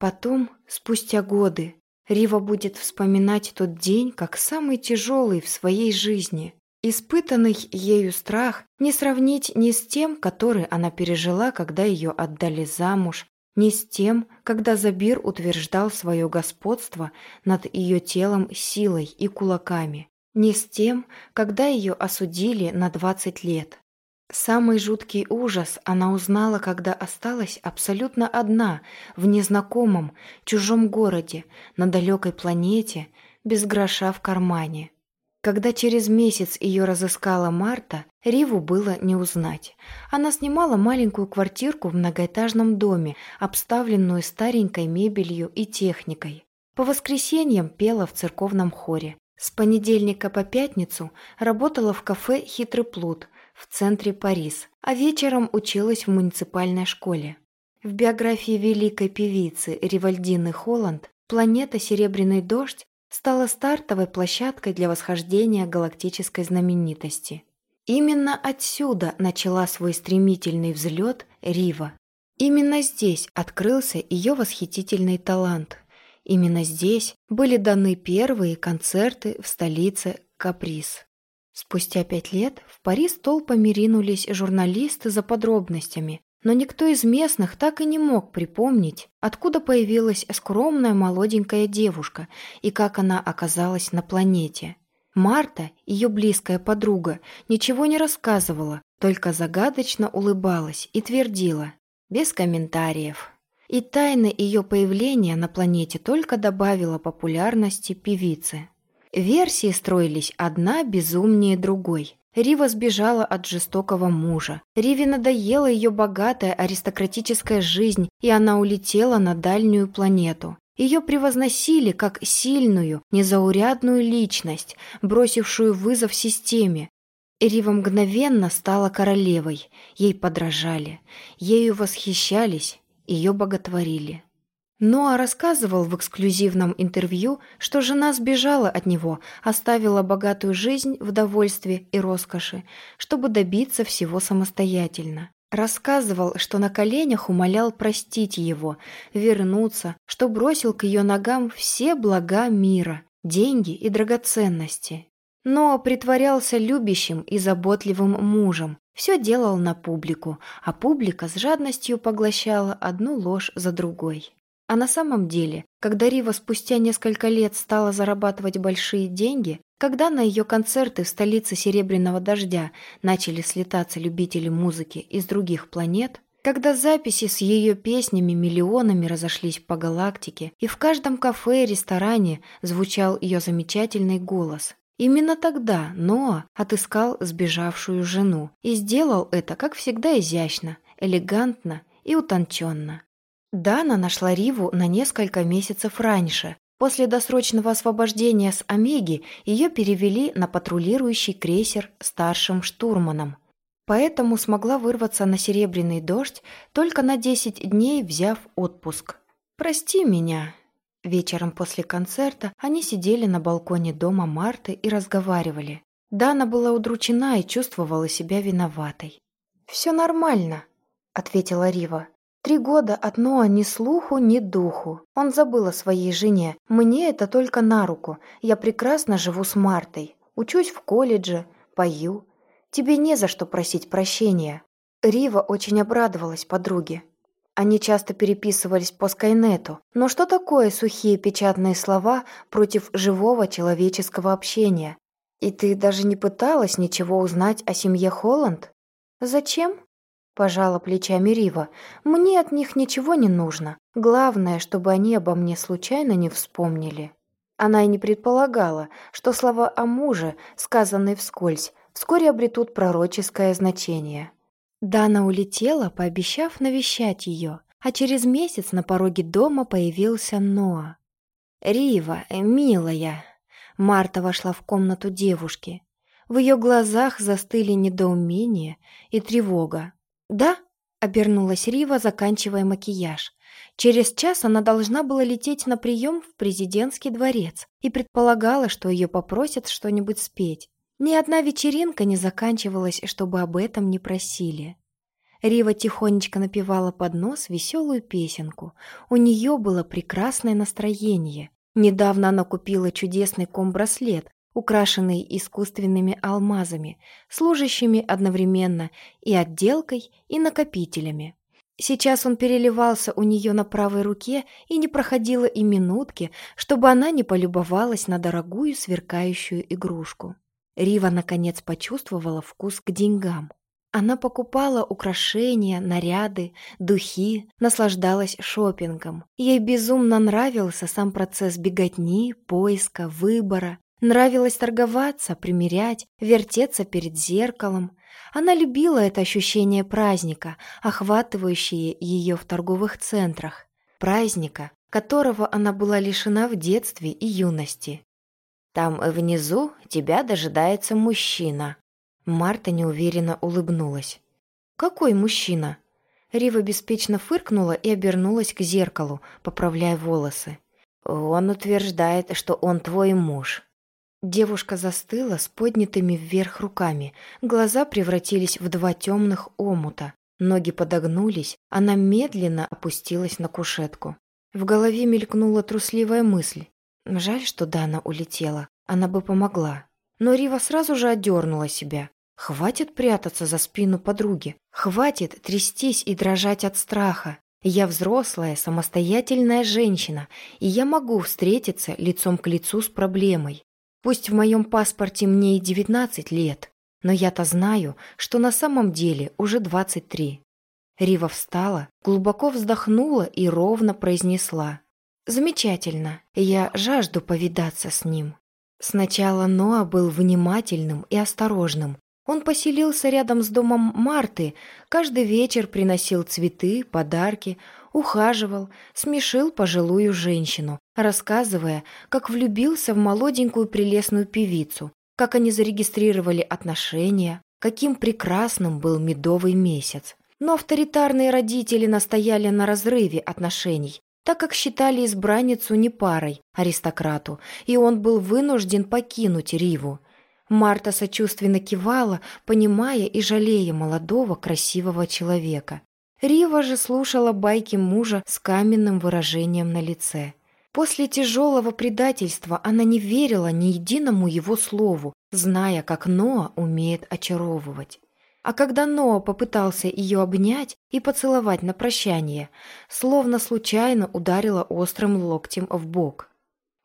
Потом, спустя годы, Рива будет вспоминать тот день как самый тяжелый в своей жизни. Испытанный ею страх не сравнить ни с тем, который она пережила, когда ее отдали замуж, ни с тем, когда Забир утверждал свое господство над ее телом силой и кулаками, ни с тем, когда ее осудили на 20 лет. Самый жуткий ужас она узнала, когда осталась абсолютно одна, в незнакомом, чужом городе, на далекой планете, без гроша в кармане. Когда через месяц ее разыскала Марта, Риву было не узнать. Она снимала маленькую квартирку в многоэтажном доме, обставленную старенькой мебелью и техникой. По воскресеньям пела в церковном хоре. С понедельника по пятницу работала в кафе «Хитрый плут», в центре Парис, а вечером училась в муниципальной школе. В биографии великой певицы Ривальдины Холланд планета «Серебряный дождь» стала стартовой площадкой для восхождения галактической знаменитости. Именно отсюда начала свой стремительный взлет Рива. Именно здесь открылся ее восхитительный талант. Именно здесь были даны первые концерты в столице Каприз. Спустя пять лет в Париж толпами ринулись журналисты за подробностями, но никто из местных так и не мог припомнить, откуда появилась скромная молоденькая девушка и как она оказалась на планете. Марта, ее близкая подруга, ничего не рассказывала, только загадочно улыбалась и твердила, без комментариев. И тайна ее появления на планете только добавила популярности певице. Версии строились одна безумнее другой. Рива сбежала от жестокого мужа. Риве надоела ее богатая аристократическая жизнь, и она улетела на дальнюю планету. Ее превозносили как сильную, незаурядную личность, бросившую вызов системе. Рива мгновенно стала королевой, ей подражали, ею восхищались, ее боготворили. Ноа рассказывал в эксклюзивном интервью, что жена сбежала от него, оставила богатую жизнь в довольстве и роскоши, чтобы добиться всего самостоятельно. Рассказывал, что на коленях умолял простить его, вернуться, что бросил к ее ногам все блага мира, деньги и драгоценности. Но притворялся любящим и заботливым мужем, все делал на публику, а публика с жадностью поглощала одну ложь за другой. А на самом деле, когда Рива спустя несколько лет стала зарабатывать большие деньги, когда на ее концерты в столице Серебряного Дождя начали слетаться любители музыки из других планет, когда записи с ее песнями миллионами разошлись по галактике, и в каждом кафе и ресторане звучал ее замечательный голос. Именно тогда Ноа отыскал сбежавшую жену и сделал это, как всегда, изящно, элегантно и утонченно. Дана нашла Риву на несколько месяцев раньше. После досрочного освобождения с Омеги ее перевели на патрулирующий крейсер старшим штурманом. Поэтому смогла вырваться на серебряный дождь только на 10 дней, взяв отпуск. «Прости меня». Вечером после концерта они сидели на балконе дома Марты и разговаривали. Дана была удручена и чувствовала себя виноватой. «Все нормально», — ответила Рива. Три года от Ноа ни слуху, ни духу. Он забыл о своей жене. Мне это только на руку. Я прекрасно живу с Мартой. Учусь в колледже, пою. Тебе не за что просить прощения». Рива очень обрадовалась подруге. Они часто переписывались по Скайнету. Но что такое сухие печатные слова против живого человеческого общения? И ты даже не пыталась ничего узнать о семье Холланд? Зачем? Пожала плечами Рива. «Мне от них ничего не нужно. Главное, чтобы они обо мне случайно не вспомнили». Она и не предполагала, что слова о муже, сказанные вскользь, вскоре обретут пророческое значение. Дана улетела, пообещав навещать ее, а через месяц на пороге дома появился Ноа. «Рива, милая!» Марта вошла в комнату девушки. В ее глазах застыли недоумение и тревога. «Да?» — обернулась Рива, заканчивая макияж. Через час она должна была лететь на прием в президентский дворец и предполагала, что ее попросят что-нибудь спеть. Ни одна вечеринка не заканчивалась, чтобы об этом не просили. Рива тихонечко напевала под нос веселую песенку. У нее было прекрасное настроение. Недавно она купила чудесный ком-браслет, украшенный искусственными алмазами, служащими одновременно и отделкой, и накопителями. Сейчас он переливался у нее на правой руке, и не проходило и минутки, чтобы она не полюбовалась на дорогую сверкающую игрушку. Рива, наконец, почувствовала вкус к деньгам. Она покупала украшения, наряды, духи, наслаждалась шопингом. Ей безумно нравился сам процесс беготни, поиска, выбора. Нравилось торговаться, примерять, вертеться перед зеркалом. Она любила это ощущение праздника, охватывающее ее в торговых центрах. Праздника, которого она была лишена в детстве и юности. «Там внизу тебя дожидается мужчина», Марта неуверенно улыбнулась. «Какой мужчина?» Рива беспечно фыркнула и обернулась к зеркалу, поправляя волосы. «Он утверждает, что он твой муж». Девушка застыла с поднятыми вверх руками, глаза превратились в два темных омута, ноги подогнулись, она медленно опустилась на кушетку. В голове мелькнула трусливая мысль. Жаль, что Дана улетела, она бы помогла. Но Рива сразу же отдернула себя. Хватит прятаться за спину подруги. Хватит трястись и дрожать от страха. Я взрослая, самостоятельная женщина, и я могу встретиться лицом к лицу с проблемой. Пусть в моем паспорте мне и 19 лет, но я-то знаю, что на самом деле уже 23. Рива встала, глубоко вздохнула и ровно произнесла. «Замечательно, я жажду повидаться с ним». Сначала Ноа был внимательным и осторожным. Он поселился рядом с домом Марты, каждый вечер приносил цветы, подарки, ухаживал, смешил пожилую женщину, рассказывая, как влюбился в молоденькую прелестную певицу, как они зарегистрировали отношения, каким прекрасным был медовый месяц. Но авторитарные родители настояли на разрыве отношений, так как считали избранницу не парой аристократу, и он был вынужден покинуть Риву. Марта сочувственно кивала, понимая и жалея молодого красивого человека. Рива же слушала байки мужа с каменным выражением на лице. После тяжелого предательства она не верила ни единому его слову, зная, как Ноа умеет очаровывать. А когда Ноа попытался ее обнять и поцеловать на прощание, словно случайно ударила острым локтем в бок.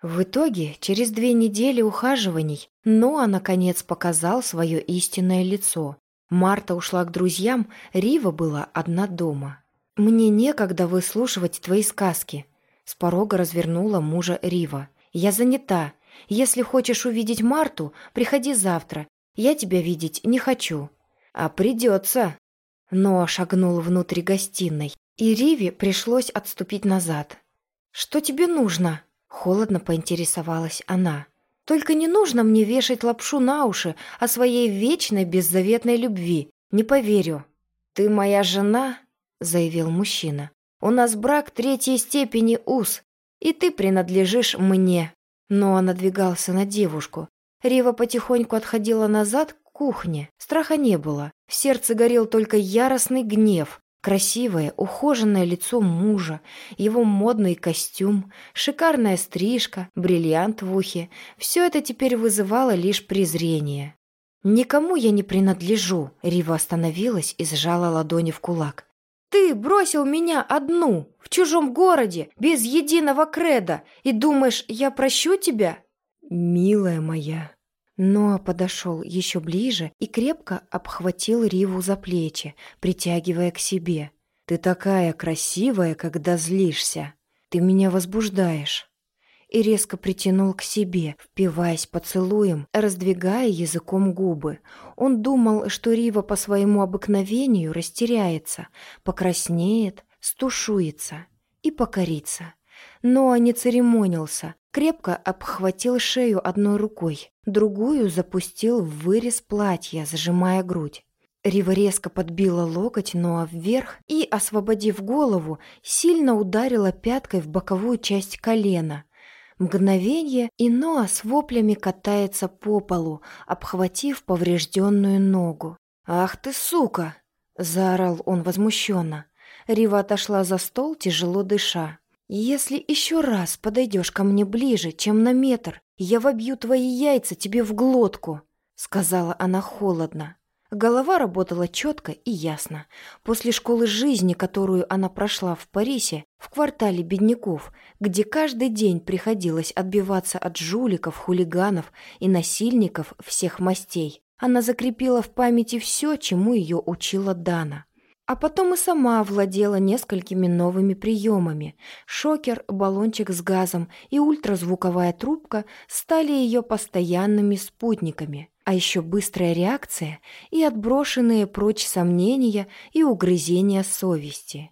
В итоге, через две недели ухаживаний, Ноа наконец показал свое истинное лицо. Марта ушла к друзьям, Рива была одна дома. «Мне некогда выслушивать твои сказки», — с порога развернула мужа Рива. «Я занята. Если хочешь увидеть Марту, приходи завтра. Я тебя видеть не хочу». «А придется!» Ноа шагнул внутрь гостиной, и Риве пришлось отступить назад. «Что тебе нужно?» — холодно поинтересовалась она. «Только не нужно мне вешать лапшу на уши о своей вечной беззаветной любви. Не поверю». «Ты моя жена?» — заявил мужчина. «У нас брак третьей степени уз, и ты принадлежишь мне». Но он надвигался на девушку. Рива потихоньку отходила назад кухне. Страха не было. В сердце горел только яростный гнев. Красивое, ухоженное лицо мужа, его модный костюм, шикарная стрижка, бриллиант в ухе — все это теперь вызывало лишь презрение. «Никому я не принадлежу», — Рива остановилась и сжала ладони в кулак. «Ты бросил меня одну, в чужом городе, без единого креда, и думаешь, я прощу тебя?» «Милая моя», Ноа подошел еще ближе и крепко обхватил Риву за плечи, притягивая к себе. «Ты такая красивая, когда злишься. Ты меня возбуждаешь». И резко притянул к себе, впиваясь поцелуем, раздвигая языком губы. Он думал, что Рива по своему обыкновению растеряется, покраснеет, стушуется и покорится. Но не церемонился, крепко обхватил шею одной рукой, другую запустил в вырез платья, зажимая грудь. Рива резко подбила локоть Ноа вверх и, освободив голову, сильно ударила пяткой в боковую часть колена. Мгновение, и Ноа с воплями катается по полу, обхватив поврежденную ногу. «Ах ты, сука!» — заорал он возмущенно. Рива отошла за стол, тяжело дыша. «Если еще раз подойдешь ко мне ближе, чем на метр, я вобью твои яйца тебе в глотку», — сказала она холодно. Голова работала четко и ясно. После школы жизни, которую она прошла в Парисе, в квартале бедняков, где каждый день приходилось отбиваться от жуликов, хулиганов и насильников всех мастей, она закрепила в памяти все, чему ее учила Дана. А потом и сама овладела несколькими новыми приемами. Шокер, баллончик с газом и ультразвуковая трубка стали ее постоянными спутниками. А еще быстрая реакция и отброшенные прочь сомнения и угрызения совести.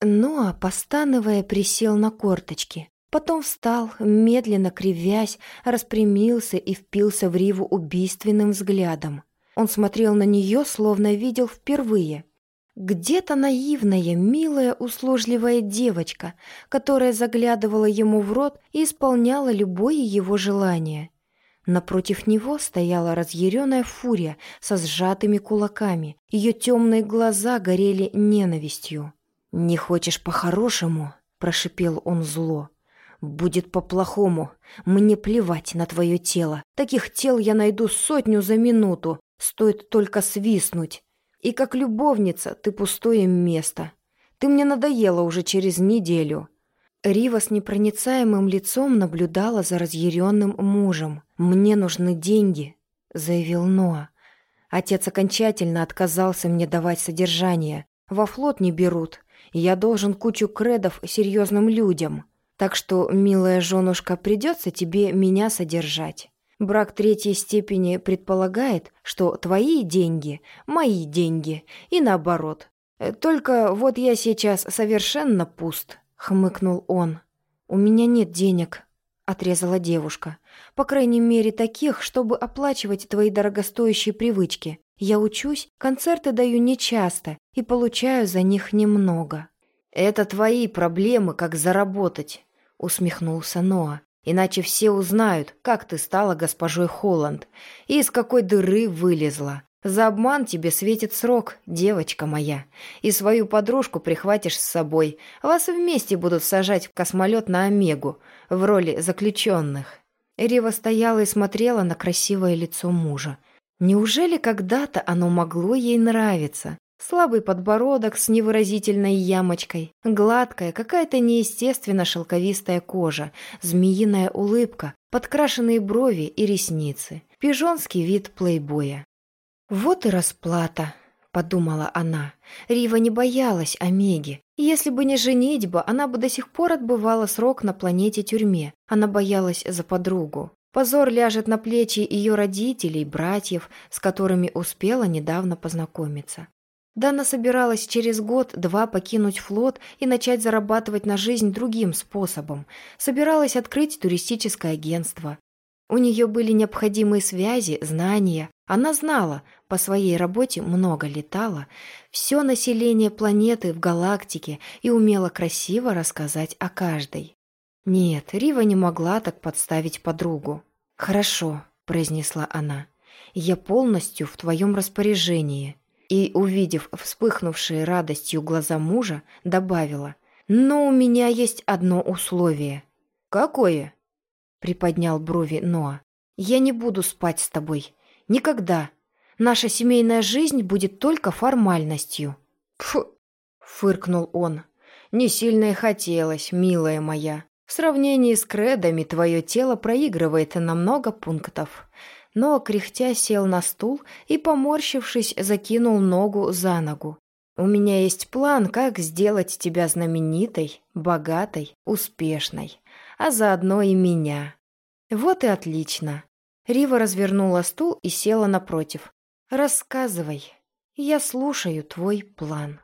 Ну а постановая, присел на корточки. Потом встал, медленно кривясь, распрямился и впился в Риву убийственным взглядом. Он смотрел на нее, словно видел впервые – где-то наивная, милая, услужливая девочка, которая заглядывала ему в рот и исполняла любое его желание. Напротив него стояла разъяренная фурия со сжатыми кулаками. Ее темные глаза горели ненавистью. «Не хочешь по-хорошему?» – прошипел он зло. «Будет по-плохому. Мне плевать на твое тело. Таких тел я найду сотню за минуту. Стоит только свистнуть. И как любовница ты пустое место. Ты мне надоела уже через неделю». Рива с непроницаемым лицом наблюдала за разъяренным мужем. «Мне нужны деньги», — заявил Ноа. «Отец окончательно отказался мне давать содержание. Во флот не берут. Я должен кучу кредов серьезным людям. Так что, милая женушка, придется тебе меня содержать». Брак третьей степени предполагает, что твои деньги – мои деньги, и наоборот. Э, только вот я сейчас совершенно пуст», – хмыкнул он. «У меня нет денег», – отрезала девушка. «По крайней мере, таких, чтобы оплачивать твои дорогостоящие привычки. Я учусь, концерты даю нечасто и получаю за них немного». «Это твои проблемы, как заработать», — усмехнулся Ноа. Иначе все узнают, как ты стала госпожой Холланд и из какой дыры вылезла. За обман тебе светит срок, девочка моя. И свою подружку прихватишь с собой. Вас вместе будут сажать в космолет на Омегу в роли заключенных». Рива стояла и смотрела на красивое лицо мужа. Неужели когда-то оно могло ей нравиться? Слабый подбородок с невыразительной ямочкой, гладкая, какая-то неестественно шелковистая кожа, змеиная улыбка, подкрашенные брови и ресницы, пижонский вид плейбоя. «Вот и расплата», — подумала она. Рива не боялась Омеги. Если бы не женитьба, она бы до сих пор отбывала срок на планете-тюрьме. Она боялась за подругу. Позор ляжет на плечи ее родителей, братьев, с которыми успела недавно познакомиться. Дана собиралась через год-два покинуть флот и начать зарабатывать на жизнь другим способом. Собиралась открыть туристическое агентство. У нее были необходимые связи, знания. Она знала, по своей работе много летала, все население планеты в галактике и умела красиво рассказать о каждой. Нет, Рива не могла так подставить подругу. «Хорошо», — произнесла она, — «я полностью в твоем распоряжении» и, увидев вспыхнувшие радостью глаза мужа, добавила, «Но у меня есть одно условие». «Какое?» — приподнял брови Ноа. «Я не буду спать с тобой. Никогда. Наша семейная жизнь будет только формальностью». «Фу!» — фыркнул он. «Не сильно и хотелось, милая моя. В сравнении с кредами твое тело проигрывает на много пунктов но, кряхтя, сел на стул и, поморщившись, закинул ногу за ногу. «У меня есть план, как сделать тебя знаменитой, богатой, успешной, а заодно и меня». «Вот и отлично». Рива развернула стул и села напротив. «Рассказывай. Я слушаю твой план».